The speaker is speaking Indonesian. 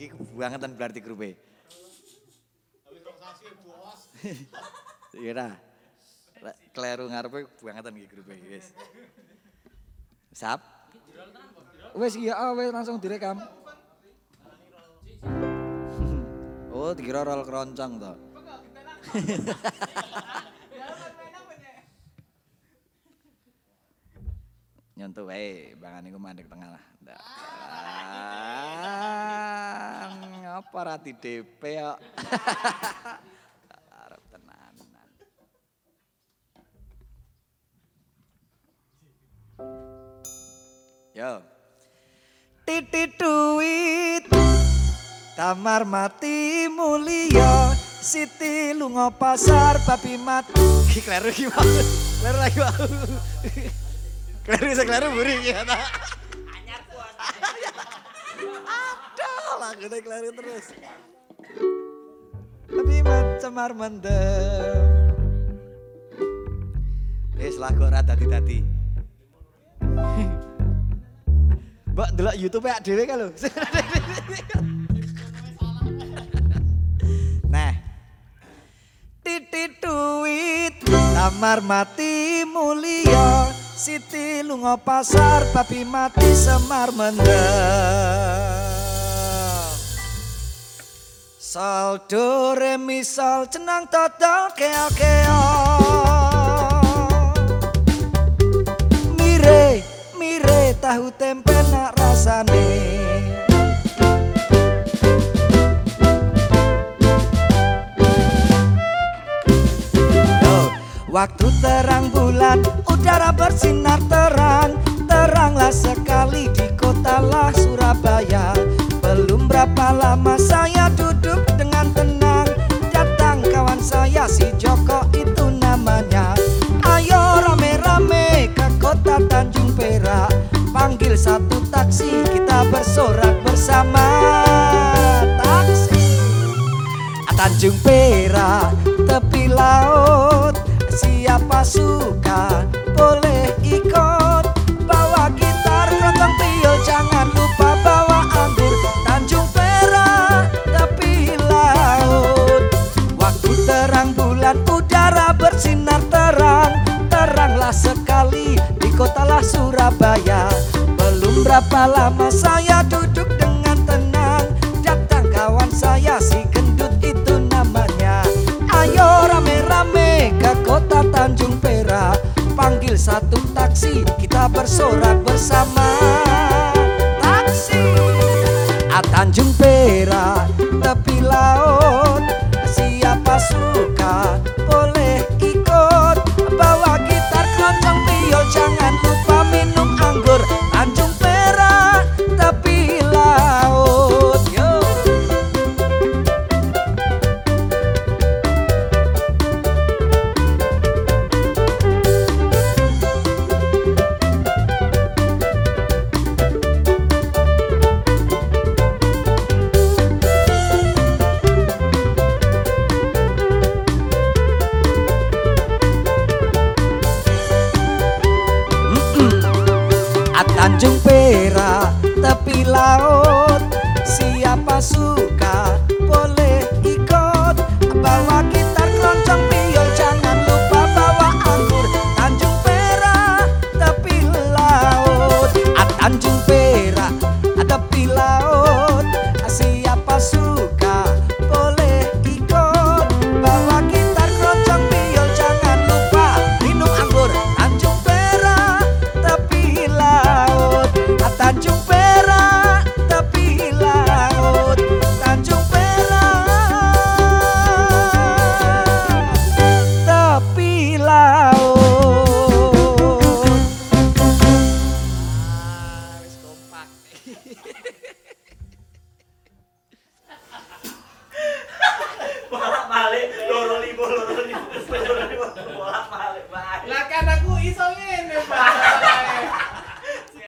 Iki kebuangetan berarti grupe. Iya dah. Lek Kleru ngarepe kebuangetan iki grupe wis. Sap. Wis iya ah, wis langsung direkam. Oh, dikira rol keroncong to. Nyontok wae, bangan iku mandek tengah lah. Ndak. Ngapa rati DP kok. Arep tenanan. Yo. Titit duit Kamar mati mulia Siti lunga pasar babi mati Ki kleru ki mau Kleru lagi mau Kleru bisa kleru buri ki kata Aduh lagunya kleru terus. Babi mat cemar mendem Wis lagu ora dadi-dadi Mbak delok YouTube ya dhewe lho. Nah. Titit duit kamar mati mulia. Siti lunga pasar babi mati semar mendem Sol do re mi sol cenang total keo keo Mire mire tahu tempe nak rasane. Yo, Waktu terang bulan, udara bersinar terang. Teranglah sekali di kota lah Surabaya saya si Joko itu namanya. Ayo rame-rame ke kota Tanjung Perak. Panggil satu taksi kita bersorak bersama. Taksi. Tanjung Perak, tepi laut Surabaya Belum berapa lama saya duduk dengan tenang. Datang kawan saya si gendut itu namanya. Ayo rame-rame ke kota Tanjung Perak. Panggil satu taksi kita bersorak bersama A Tanjung Perak tepi laut Siapa suka